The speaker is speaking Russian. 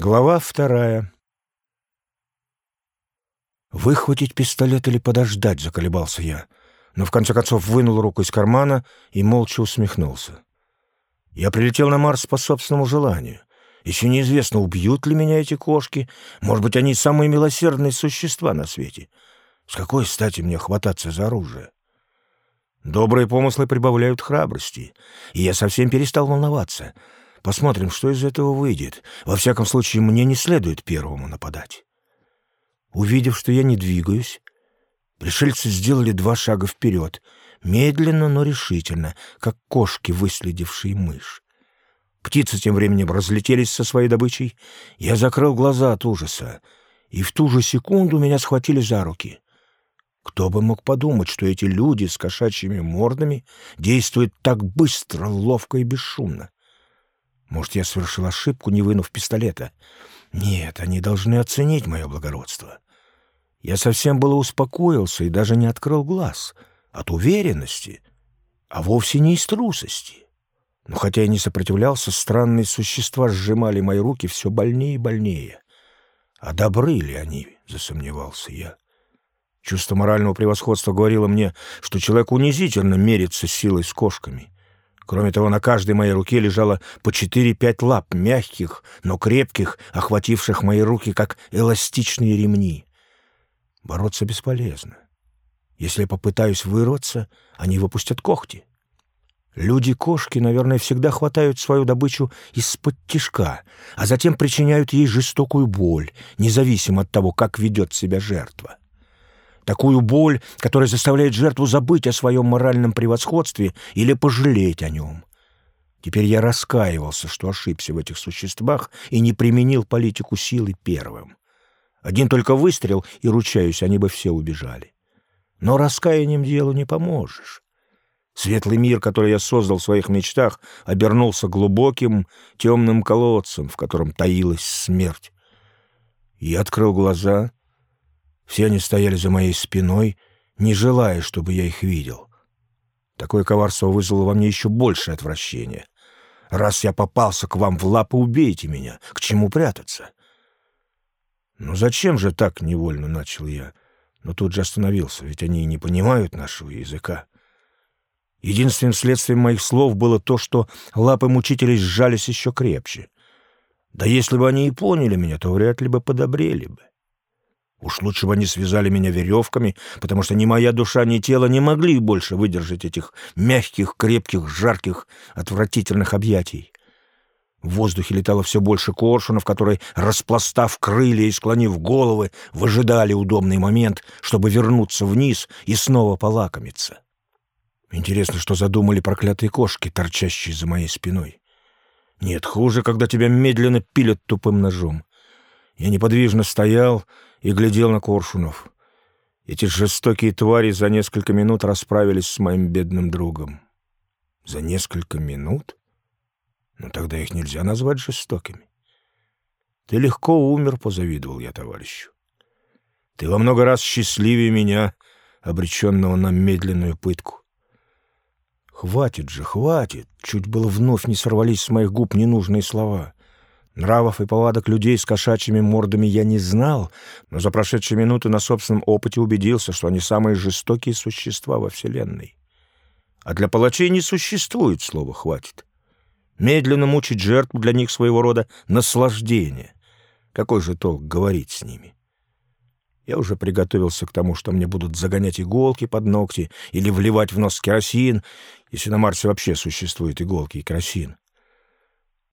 Глава вторая. Выхватить пистолет или подождать, заколебался я, но в конце концов вынул руку из кармана и молча усмехнулся. Я прилетел на Марс по собственному желанию. Еще неизвестно, убьют ли меня эти кошки. Может быть, они самые милосердные существа на свете. С какой стати мне хвататься за оружие? Добрые помыслы прибавляют храбрости, и я совсем перестал волноваться — Посмотрим, что из этого выйдет. Во всяком случае, мне не следует первому нападать. Увидев, что я не двигаюсь, пришельцы сделали два шага вперед, медленно, но решительно, как кошки, выследившие мышь. Птицы тем временем разлетелись со своей добычей. Я закрыл глаза от ужаса, и в ту же секунду меня схватили за руки. Кто бы мог подумать, что эти люди с кошачьими мордами действуют так быстро, ловко и бесшумно? Может, я совершил ошибку, не вынув пистолета? Нет, они должны оценить мое благородство. Я совсем было успокоился и даже не открыл глаз. От уверенности, а вовсе не из трусости. Но хотя я не сопротивлялся, странные существа сжимали мои руки все больнее и больнее. А добры ли они, засомневался я. Чувство морального превосходства говорило мне, что человек унизительно мерится силой с кошками — Кроме того, на каждой моей руке лежало по четыре-пять лап, мягких, но крепких, охвативших мои руки, как эластичные ремни. Бороться бесполезно. Если я попытаюсь вырваться, они выпустят когти. Люди-кошки, наверное, всегда хватают свою добычу из-под тишка, а затем причиняют ей жестокую боль, независимо от того, как ведет себя жертва такую боль, которая заставляет жертву забыть о своем моральном превосходстве или пожалеть о нем. Теперь я раскаивался, что ошибся в этих существах и не применил политику силы первым. Один только выстрел, и, ручаюсь, они бы все убежали. Но раскаянием делу не поможешь. Светлый мир, который я создал в своих мечтах, обернулся глубоким темным колодцем, в котором таилась смерть. Я открыл глаза все они стояли за моей спиной, не желая, чтобы я их видел. Такое коварство вызвало во мне еще большее отвращение. Раз я попался к вам в лапы, убейте меня. К чему прятаться? Ну зачем же так невольно начал я? Но тут же остановился, ведь они не понимают нашего языка. Единственным следствием моих слов было то, что лапы мучителей сжались еще крепче. Да если бы они и поняли меня, то вряд ли бы подобрели бы. Уж лучше бы они связали меня веревками, потому что ни моя душа, ни тело не могли больше выдержать этих мягких, крепких, жарких, отвратительных объятий. В воздухе летало все больше коршунов, которые, распластав крылья и склонив головы, выжидали удобный момент, чтобы вернуться вниз и снова полакомиться. Интересно, что задумали проклятые кошки, торчащие за моей спиной. Нет, хуже, когда тебя медленно пилят тупым ножом. Я неподвижно стоял и глядел на Коршунов. Эти жестокие твари за несколько минут расправились с моим бедным другом. За несколько минут? Но тогда их нельзя назвать жестокими. Ты легко умер, позавидовал я товарищу. Ты во много раз счастливее меня, обреченного на медленную пытку. Хватит же, хватит. Чуть было вновь не сорвались с моих губ ненужные слова. Нравов и повадок людей с кошачьими мордами я не знал, но за прошедшие минуты на собственном опыте убедился, что они самые жестокие существа во Вселенной. А для палачей не существует слова «хватит». Медленно мучить жертву для них своего рода наслаждение. Какой же толк говорить с ними? Я уже приготовился к тому, что мне будут загонять иголки под ногти или вливать в нос керосин, если на Марсе вообще существуют иголки и керосин.